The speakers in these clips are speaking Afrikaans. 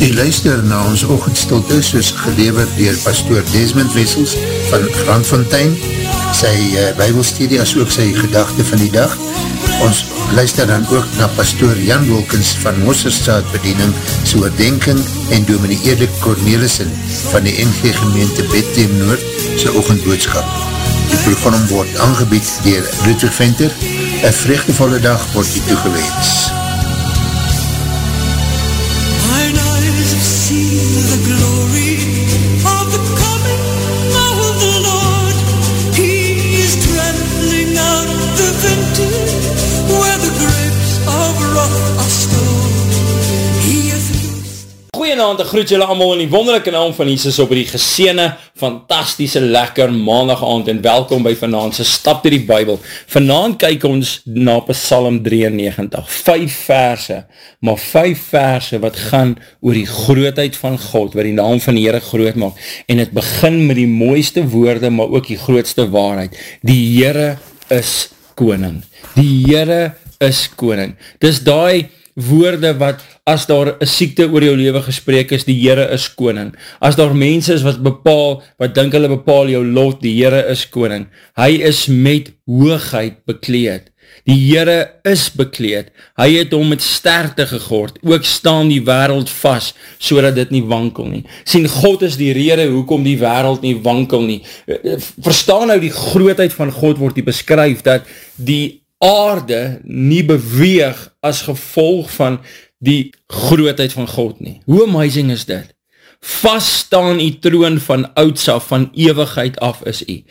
Die luister na ons oogendstilte soos geleverd dier pastoor Desmond Wessels van Grandfontein, sy uh, bybelstudie as ook sy gedachte van die dag. Ons luister dan ook na pastoor Jan Wilkins van Mosserstraat bediening, so oordenking en dominee Erik Cornelissen van die NG gemeente Bethlehem Noord sy oogendboodschap. Die program word aangebied dier Ludwig Venter, een vreugdevolle dag word die toegewees. Goeienaand, ek groet julle allemaal in die wonderlijke naam van Jesus op die geseene, fantastische, lekker maandag aand en welkom by vanavondse Stap door die Bijbel. Vanavond kyk ons na Psalm 93, vijf verse, maar vijf verse wat gaan oor die grootheid van God, wat die naam van die Heere groot maak, en het begin met die mooiste woorde, maar ook die grootste waarheid. Die Heere is koning. Die Heere is koning. Dis die woorde wat as daar een siekte oor jou leven gesprek is, die Heere is koning. As daar mense is wat bepaal, wat dink hulle bepaal jou lot, die Heere is koning. Hy is met hoogheid bekleed. Die Heere is bekleed. Hy het hom met sterkte gegord. Ook staan die wereld vast, so dit nie wankel nie. Sien, God is die rede hoekom die wereld nie wankel nie. Verstaan nou die grootheid van God word die beskryf, dat die aarde nie beweeg as gevolg van die grootheid van God nie. Hoe amazing is dit? Vast staan die troon van oudsa, van ewigheid af is die.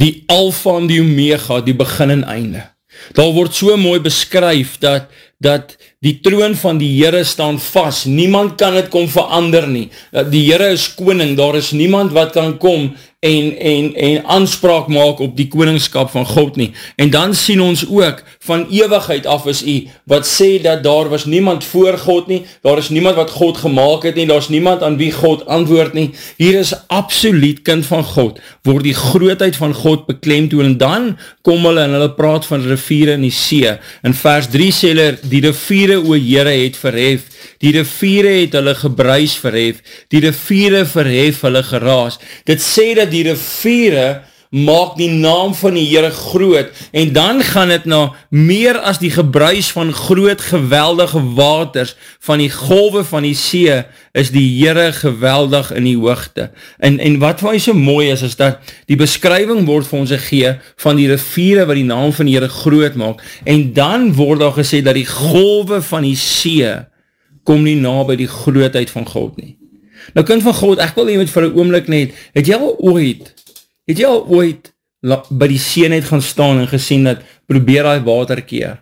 Die alfa en die omega, die begin en einde. Daar word so mooi beskryf dat, dat die troon van die Heere staan vast. Niemand kan het kom verander nie. Die Heere is koning, daar is niemand wat kan kom en, en, en aanspraak maak op die koningskap van God nie. En dan sien ons ook, van ewigheid af is hy, wat sê dat daar was niemand voor God nie, daar is niemand wat God gemaakt het nie, daar is niemand aan wie God antwoord nie. Hier is absoluut kind van God, word die grootheid van God beklemtoon, en dan kom hulle en hulle praat van riviere in die see. In vers 3 sê hulle, die riviere o Heere het verhef, die riviere het hulle gebruis verhef, die riviere verhef hulle geraas. Dit sê dat die riviere maak die naam van die Heere groot, en dan gaan het na meer as die gebruis van groot geweldige waters, van die golwe van die see, is die Heere geweldig in die hoogte. En, en wat vir my so mooi is, is dat die beskrywing word vir ons gee, van die riviere wat die naam van die Heere groot maak, en dan word daar gesê, dat die golwe van die see, kom nie na by die grootheid van God nie. Nou kind van God, ek wil iemand vir een oomlik net, het jy al ooit, het jy al ooit by die see net gaan staan en gesien dat, probeer die water keer.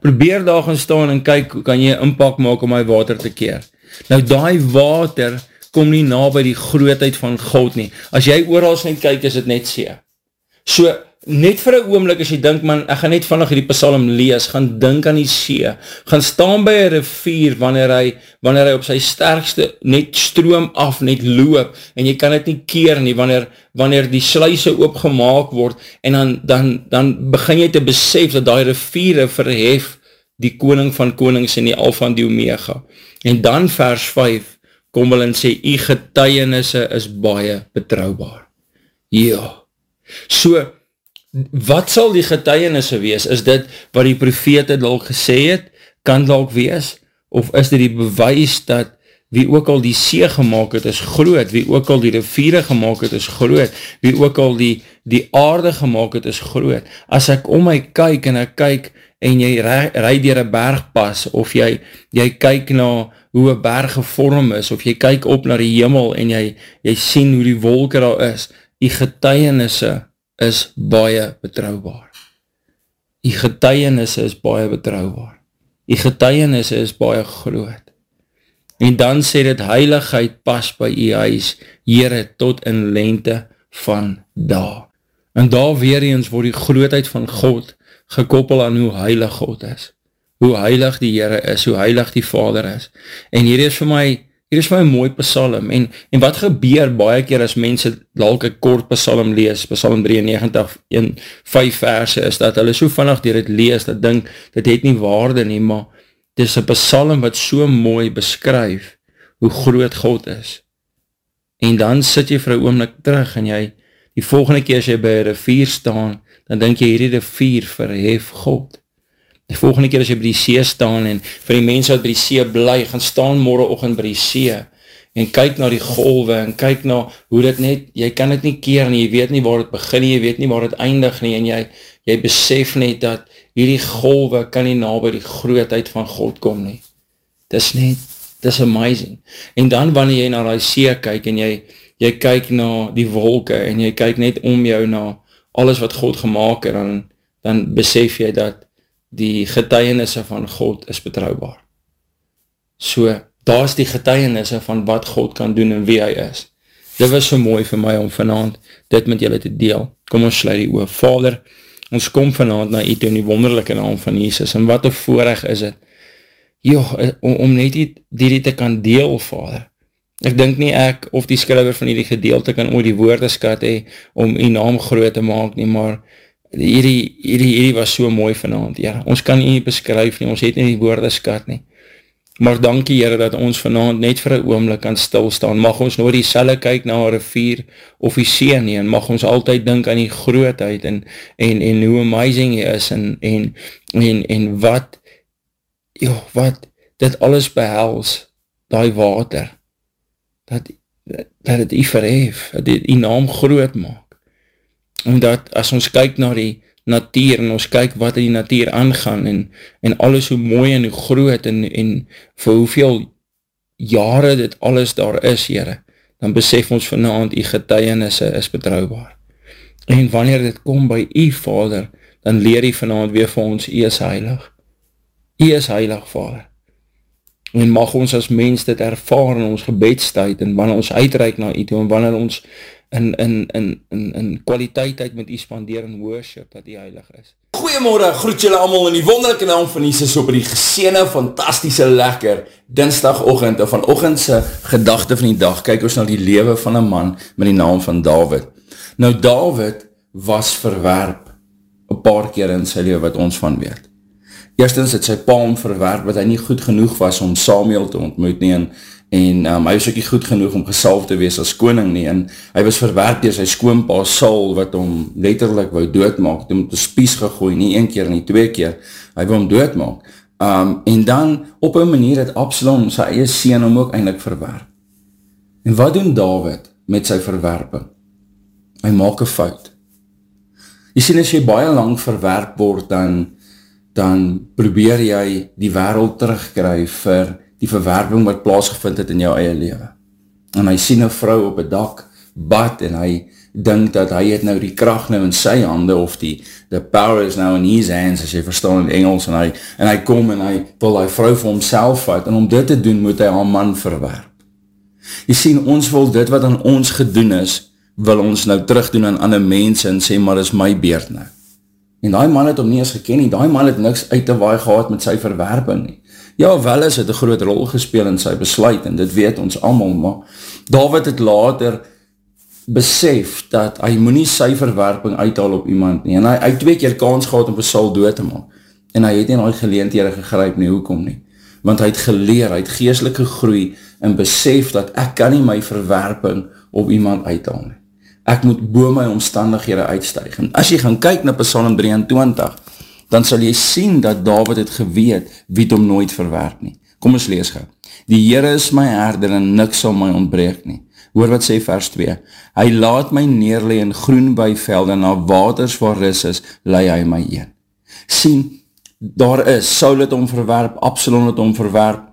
Probeer daar gaan staan en kyk, hoe kan jy inpak maak om die water te keer. Nou die water kom nie na by die grootheid van God nie. As jy oorals net kyk, is het net see. So, net vir een oomlik as jy dink, man, ek gaan net vannig die psalm lees, gaan dink aan die see, gaan staan by een rivier, wanneer hy, wanneer hy op sy sterkste net stroom af, net loop, en jy kan het nie keer nie, wanneer, wanneer die sluise opgemaak word, en dan, dan, dan begin jy te besef, dat die riviere verhef, die koning van konings en die alfa en die omega. En dan vers 5, kom wel en sê, die getuienisse is baie betrouwbaar. Ja. So, wat sal die getuienisse wees? Is dit wat die profete dalk gesê het, kan dalk wees? Of is dit die bewys dat wie ook al die see gemaakt het is groot, wie ook al die riviere gemaakt het is groot, wie ook al die, die aarde gemaakt het is groot. As ek om my kyk en ek kyk en jy rijd dier een bergpas, of jy, jy kyk na hoe een berg gevorm is, of jy kyk op na die hemel en jy, jy sien hoe die wolke daar is, die getuienisse is baie betrouwbaar. Die getuienisse is baie betrouwbaar. Die getuienisse is baie groot. En dan sê dit, heiligheid pas by die huis, Heere, tot in lente van daar. En daar weer eens word die grootheid van God gekoppel aan hoe heilig God is. Hoe heilig die Heere is, hoe heilig die Vader is. En hier is vir my, hier is my mooi psalm. En, en wat gebeur baie keer as mense dalk een kort psalm lees, psalm 93 in 5 verse is, dat hulle so vannig dier het lees, dat dink, dit het nie waarde nie, maar dit is een psalm wat so mooi beskryf hoe groot God is. En dan sit jy vir een oomlik terug en jy, die volgende keer as jy by een rivier staan, dan denk jy hierdie rivier verhef God. Die volgende keer as jy by die see staan en vir die mense wat by die see bly, gaan staan morgenochtend by die see en kyk na die golwe en kyk na hoe dit net, jy kan dit nie keer nie, jy weet nie waar het begin nie, jy weet nie waar het eindig nie en jy, jy besef net dat hierdie golwe kan nie na by die grootheid van God kom nie. Dis net, dis amazing. En dan wanneer jy na die see kyk en jy, jy kyk na die wolke en jy kyk net om jou na alles wat God gemaakt het, dan, dan besef jy dat die getuienisse van God is betrouwbaar. So, daar is die getuienisse van wat God kan doen en wie hy is. Dit was so mooi vir my om vanavond dit met julle te deel. Kom ons sluit die oor. Vader, ons kom vanavond na u toe in die wonderlijke naam van Jesus, en wat een voorrecht is het, joh, om, om net die, die te kan deel, vader. Ek dink nie ek, of die skryver van die gedeelte kan ooit die woordeskat hee, om die naam groot te maak nie, maar hierdie, hierdie, hierdie was so mooi vanavond, ja, ons kan nie beskryf nie, ons het nie die woordeskat nie, Maar dankie Heere dat ons vanavond net vir een oomlik kan stilstaan. Mag ons nooit die selle kyk na een rivier of die see nie en mag ons altyd dink aan die grootheid en, en, en hoe amazing jy is en, en, en, en wat, joh, wat dit alles behels, die water, dat, dat het jy verhef, dat dit die naam groot maak. Omdat as ons kyk na die natuur en ons kyk wat in die natuur aangaan en, en alles hoe mooi en hoe groot en, en vir hoeveel jare dit alles daar is, Heere, dan besef ons vanavond die getuienisse is betrouwbaar. En wanneer dit kom by die Vader, dan leer die vanavond weer vir ons, die is heilig. Die is heilig, Vader. En mag ons as mens dit ervaar in ons gebedstijd en wanneer ons uitreik na die toe en wanneer ons in, in, in, in, in kwaliteit uit met u spandeer in worship, dat die heilig is. Goeiemorgen, groet julle allemaal in die wonderlijke naam van Jesus op die geseene, fantastische, lekker dinsdagochtend, of van ochendse gedachte van die dag, kyk ons na die lewe van een man met die naam van David. Nou David was verwerp een paar keer in sy leven wat ons van weet. Eerstens het sy palm verwerp wat hy nie goed genoeg was om Samuel te ontmoet nie en en um, hy was ook nie goed genoeg om gesalf te wees as koning nie, en hy was verwerp door sy skoonpa Saul, wat hom letterlijk wou doodmaak, het hom te spies gegooi, nie een keer, nie twee keer, hy wou hom doodmaak, um, en dan op een manier het Absalom sy eie sien hom ook eindelijk verwerp. En wat doen David met sy verwerping? Hy maak een fout. Jy sien, as jy baie lang verwerp word, dan, dan probeer jy die wereld terugkry vir die verwerping wat plaasgevind het in jou eie leven. En hy sien een vrou op een dak bad en hy dink dat hy het nou die kracht nou in sy hande of die the power is now in his hands as jy verstaan in Engels en hy, en hy kom en hy wil hy vrou vir homself uit en om dit te doen moet hy haar man verwerp. Jy sien ons wil dit wat aan ons gedoen is wil ons nou terugdoen aan ander mense en sê maar is my beerd nou. En die man het om nie eens geken nie, die man het niks uit te waai gehad met sy verwerping nie. Ja, wel is het een groot rol gespeel in sy besluit, en dit weet ons allemaal, maar David het later besef, dat hy moet nie sy verwerping uithaal op iemand nie, en hy, hy twee keer kans gehad om vir Saul dood te maak, en hy het nie al geleendhede gegryp nie, hoekom nie, want hy het geleer, hy het geestelike groei, en besef dat ek kan nie my verwerping op iemand uithaal nie, ek moet bo my omstandighede uitstuig, en as jy gaan kyk na Psalm 23, dan sal jy sien dat David het geweet wie het om nooit verwerp nie. Kom ons lees gauw. Die Heere is my herder en niks sal my ontbreek nie. Hoor wat sê vers 2. Hy laat my neerlee in groen by velde na waters waar ris is, lei hy my een. Sien, daar is, Saul het om verwerp, Absalom het om verwerp,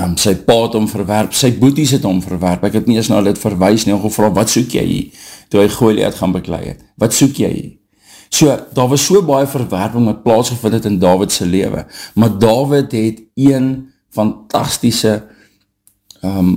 um, sy pa het om verwerp, sy boeties het om verwerp, ek het nie eens nou dit verwijs nie, gevra, wat soek jy hier, toe hy gooi leed gaan beklei het, wat soek jy hier? So, daar was so baie verwerping wat plaasgevind het in Davidse lewe, maar David het een fantastische um,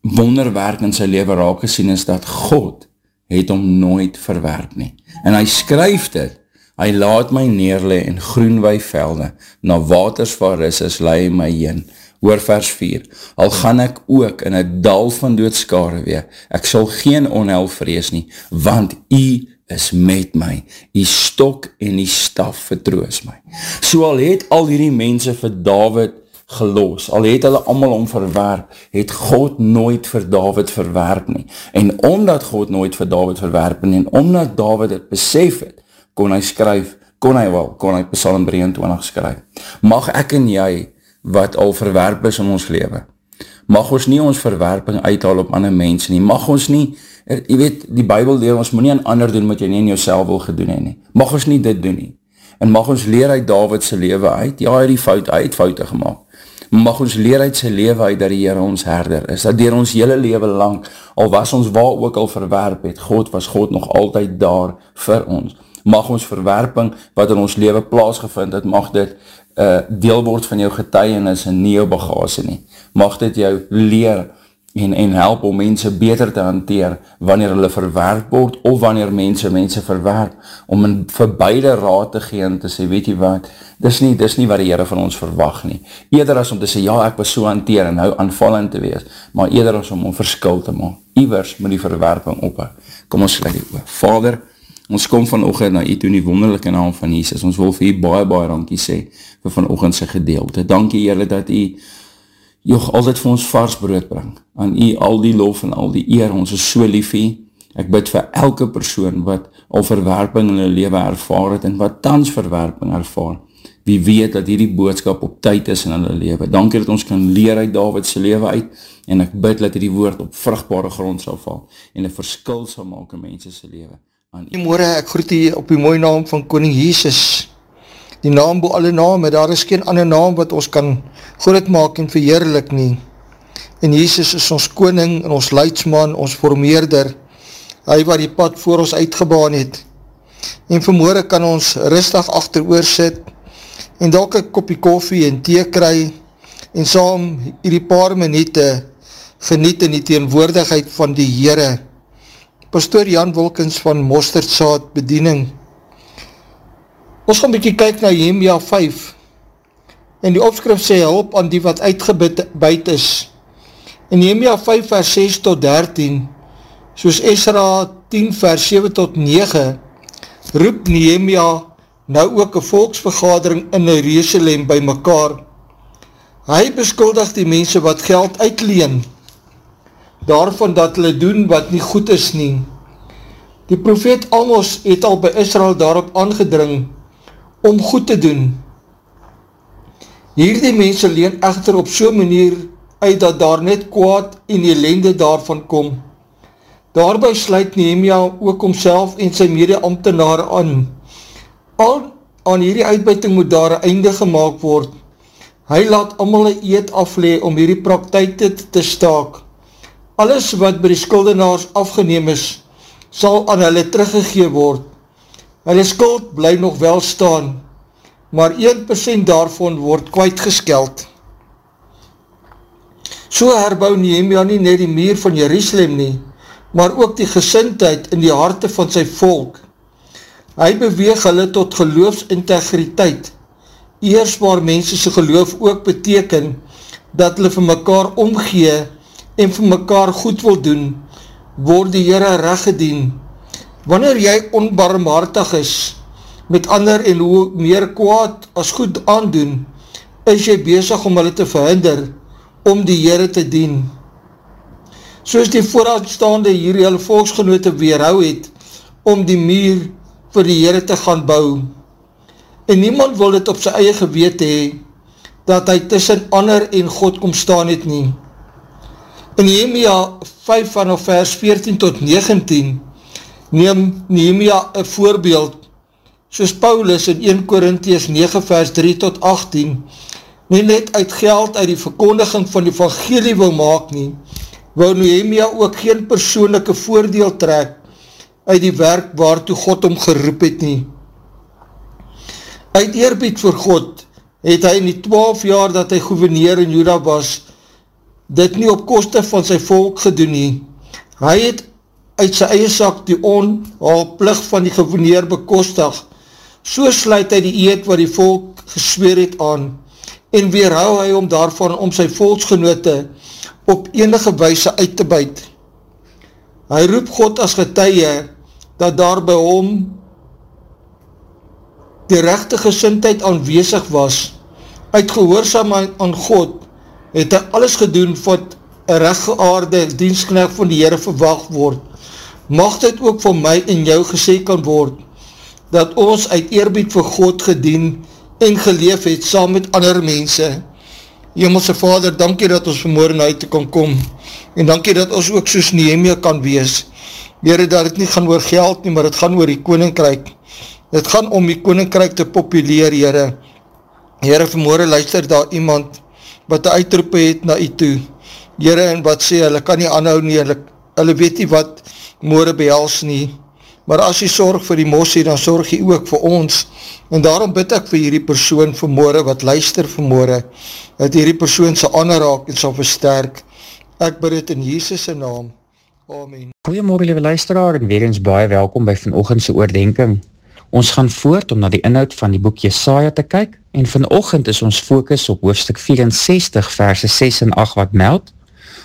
wonderwerk in sy leven raak gesien is dat God het hom nooit verwerp nie. En hy skryf dit, hy laat my neerle in groenwei velde, na waters waar is, is lei my heen. Hoor vers 4, al gaan ek ook in een dal van doodskare weer, ek sal geen onheil vrees nie, want jy is met my, jy stok en jy staf vertroos my. So al het al hierdie mense vir David gelos, al het hulle allemaal om verwerp, het God nooit vir David verwerp nie. En omdat God nooit vir David verwerp nie, en omdat David het besef het, kon hy skryf, kon hy wel, kon hy Psalm 23 skryf. Mag ek en jy, wat al verwerp is in ons leven, mag ons nie ons verwerping uithaal op ander mense nie, mag ons nie, jy weet, die bybel leer, ons moet nie aan ander doen wat jy nie in jouself wil gedoen heen nie, mag ons nie dit doen nie, en mag ons leer uit Davidse leven uit, ja, hy het die fout, het foute gemaakt, mag ons leer uit sy leven uit dat die Heer ons herder is, dat dier ons hele leven lang, al was ons waar ook al verwerp het, God was God nog altyd daar vir ons. Mag ons verwerping wat in ons leven plaasgevind het, mag dit uh, deel word van jou getuienis en nie jou bagase nie. Mag dit jou leer en, en help om mense beter te hanteer wanneer hulle verwerp word of wanneer mense mense verwerp om in vir beide raad te gee en te sê, weet jy wat, dis nie, dis nie wat die Heere van ons verwag nie. Eder as om te sê, ja, ek was so hanteer en nou aanvallend te wees, maar eder as om om verskil te maak. Iwers moet die verwerping op. Kom ons sluit die oor. Vader, ons kom vanochtend na u toe in die wonderlijke naam van Jesus. Ons wil vir u baie, baie dankie sê vir vanochtend sy gedeelte. Dankie Heere dat u jy altyd vir ons vars brood bring, aan jy al die lof en al die eer, ons is so liefie, ek bid vir elke persoon wat al verwerping in die leven ervaar het, en wat tans verwerping ervaar, wie weet dat hierdie boodskap op tyd is in hulle leven, dankie dat ons kan leer uit Davidse leven uit, en ek bid dat hierdie woord op vruchtbare grond sal val, en een verskil sal maak in mensese leven. Goeiemorgen, ek groet hier op die mooie naam van Koning Jesus, die naam bo alle name, daar is geen ander naam wat ons kan groot maak en verheerlik nie. En Jesus is ons koning en ons leidsman, ons formeerder, hy wat die pad voor ons uitgebaan het. En vanmorgen kan ons rustig achter oor sit en dalk een kopie koffie en thee kry en saam hierdie paar minuute geniet in die teenwoordigheid van die Heere. Pastoor Jan Wilkins van Mosterdsaad Bediening Ons gaan bykie kyk na Jemia 5 en die opskrif sê hulp aan die wat uitgebuid is. In Jemia 5 vers 6 tot 13 soos Esra 10 vers 7 tot 9 roep Nehemia nou ook een volksvergadering in Jerusalem by mekaar. Hy beskuldig die mense wat geld uitleen daarvan dat hulle doen wat nie goed is nie. Die profeet Amos het al by Israel daarop aangedring om goed te doen. Hierdie mense leen echter op so'n manier uit dat daar net kwaad en ellende daarvan kom. Daarby sluit Nehemia ook omself en sy mede-ambtenare aan. Al aan hierdie uitbuiting moet daar een einde gemaakt word. Hy laat allemaal een eed aflee om hierdie praktijk te, te staak. Alles wat by die skuldenaars afgeneem is, sal aan hulle teruggegeen word. Hulle skuld bly nog wel staan, maar 1% daarvan word kwijtgeskeld. So herbou Nehemia nie net die meer van Jerusalem nie, maar ook die gesintheid in die harte van sy volk. Hy beweeg hulle tot geloofsintegriteit, eers waar mense sy geloof ook beteken, dat hulle vir mekaar omgee en vir mekaar goed wil doen, word die Heere recht gedien, Wanneer jy onbarmhartig is met ander en hoe meer kwaad as goed aandoen, is jy bezig om hulle te verhinder om die Heere te dien. Soos die vooruitstaande hier jylle volksgenote weerhou het om die muur vir die Heere te gaan bou. En niemand wil dit op sy eie gewete hee, dat hy tussen ander en God kom staan het nie. In Jemia 5 van vers 14 tot 19 neem Nehemia een voorbeeld, soos Paulus in 1 Korinties 9 vers 3 tot 18, nie net uit geld uit die verkondiging van die evangelie wil maak nie, wou Nehemia ook geen persoonlijke voordeel trek uit die werk waartoe God om geroep het nie. Uit eerbied vir God het hy in die 12 jaar dat hy gouverneur in Juda was, dit nie op koste van sy volk gedoen nie. Hy het uit sy eie sak die onhaalplig van die gewoneer bekostig. So sluit hy die eed wat die volk gesweer het aan en weerhou hy om daarvan om sy volksgenote op enige wijse uit te buit. Hy roep God as getuie dat daar by hom die rechte gesintheid aanwezig was, uit gehoorzaam aan God, het hy alles gedoen wat een rechtgeaarde dienstknecht van die Heere verwacht word. Mag dit ook van my en jou gesê kan word, dat ons uit eerbied vir God gedien en geleef het saam met ander mense. Hemelse Vader, dankie dat ons vanmorgen uit te kan kom, en dankie dat ons ook soos Nehemia kan wees. Heere, dat het nie gaan oor geld nie, maar het gaan oor die koninkryk. Het gaan om die koninkryk te populeer, Heere. Heere, vanmorgen luister daar iemand wat die uitroepen het na u toe. Heere, en wat sê, hulle kan nie aanhou nie, hulle, hulle weet nie wat morgen behels nie. Maar as jy sorg vir die mossie, dan sorg jy ook vir ons. En daarom bid ek vir hierdie persoon vanmorgen, wat luister vanmorgen, dat hierdie persoon sy aanraak en sal versterk. Ek bid het in Jesus' naam. Amen. Goeiemorgen, lieve luisteraar, en weer eens baie welkom by vanochtendse oordenking. Ons gaan voort om na die inhoud van die boek Jesaja te kyk en vanochtend is ons focus op hoofdstuk 64 verse 6 en 8 wat meld.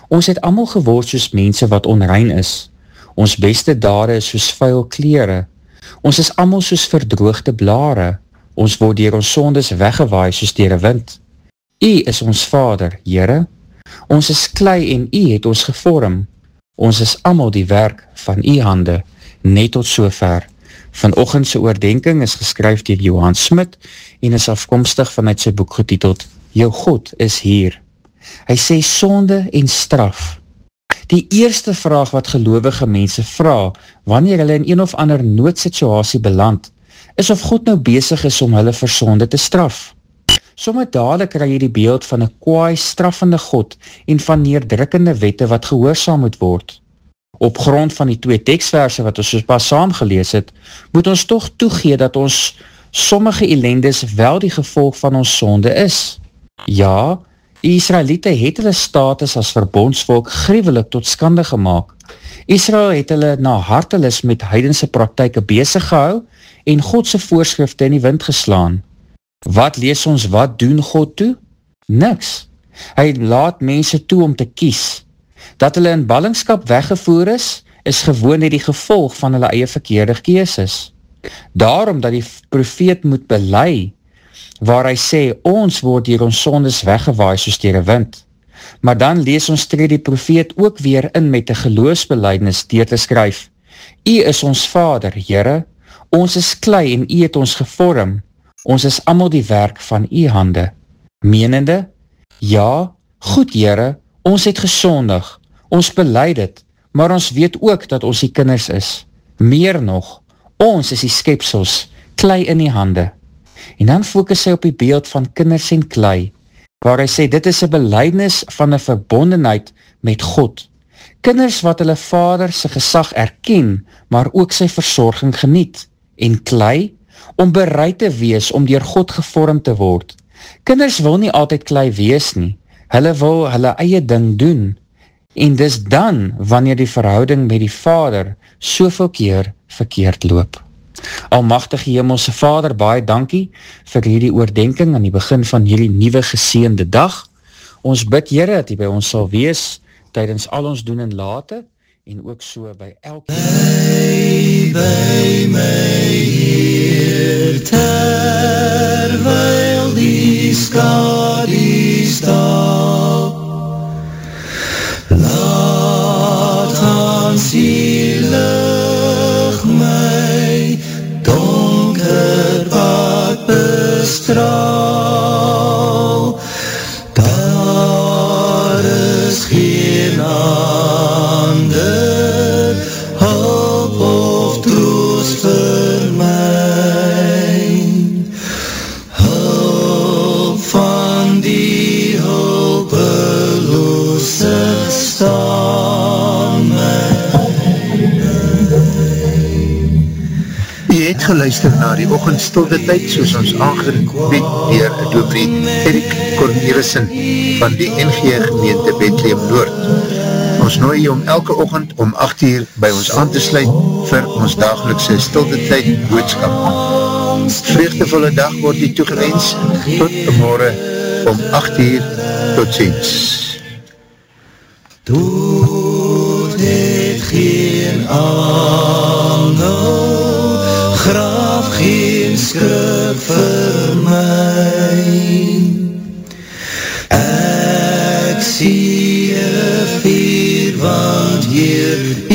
Ons het allemaal geword soos mense wat onrein is. Ons beste dade is soos vuil kleren. Ons is allemaal soos verdroogde blare. Ons word dier ons sondes weggewaai soos dier een wind. U is ons vader, Heere. Ons is klei en u het ons gevorm. Ons is allemaal die werk van u hande, net tot sover. Vanochtendse oordenking is geskryf dier Johan Smit en is afkomstig vanuit sy boek getiteld Jou God is hier. Hy sê sonde en straf. Die eerste vraag wat gelovige mense vraag wanneer hulle in een of ander noodsituasie beland, is of God nou bezig is om hulle vir sonde te straf. Somme dadelijk krijg jy die beeld van een kwaai straffende God en van neerdrukkende wette wat gehoorzaam moet word op grond van die twee tekstverse wat ons soos pas saam gelees het, moet ons toch toegee dat ons sommige ellendes wel die gevolg van ons sonde is. Ja, die Israelite het hulle status as verbondsvolk grievelik tot skande gemaakt. Israel het hulle na hartelis met heidense praktijke bezig gehou en Godse voorschrifte in die wind geslaan. Wat lees ons, wat doen God toe? Niks. Hy laat mense toe om te kies, Dat hulle in ballingskap weggevoer is, is gewoon die gevolg van hulle eie verkeerde keeses. Daarom dat die profeet moet belei, waar hy sê, ons word hier ons sondes weggewaai soos dier een wind. Maar dan lees ons tree die profeet ook weer in met die geloosbeleidnis dier te skryf. U is ons vader, Heere, ons is klei en u het ons gevorm, ons is allemaal die werk van u hande. Menende, ja, goed Heere, ons het gesondig, Ons beleid het, maar ons weet ook dat ons die kinders is. Meer nog, ons is die skepsels, klei in die hande. En dan focus hy op die beeld van kinders en klei, waar hy sê, dit is een beleidnis van een verbondenheid met God. Kinders wat hulle vader sy gesag erken, maar ook sy verzorging geniet. En klei, om bereid te wees om dier God gevormd te word. Kinders wil nie altyd klei wees nie. Hulle wil hulle eie ding doen, en dis dan wanneer die verhouding met die vader soveel keer verkeerd loop. Almachtige Hemelse Vader, baie dankie vir hierdie oordenking aan die begin van hierdie nieuwe geseende dag. Ons bid Heere dat hy by ons sal wees tydens al ons doen en late en ook so by elke By, by my Heer terwijl die skadie stap Laat aan zielig my donker pad bestraal. Het geluister na die ochendstilte tyd soos ons aangebied dier Dobrie Erik Cornelissen van die NG gemeente Bethlehem Noord. Ons nooi jy om elke ochend om 8 uur by ons aan te sluit vir ons dagelikse stilte tyd boodskap. Vreugdevolle dag word die toegewens tot morgen om 8 uur tot ziens. Doe dit geen aan skrik vir my Ek sien vier want hier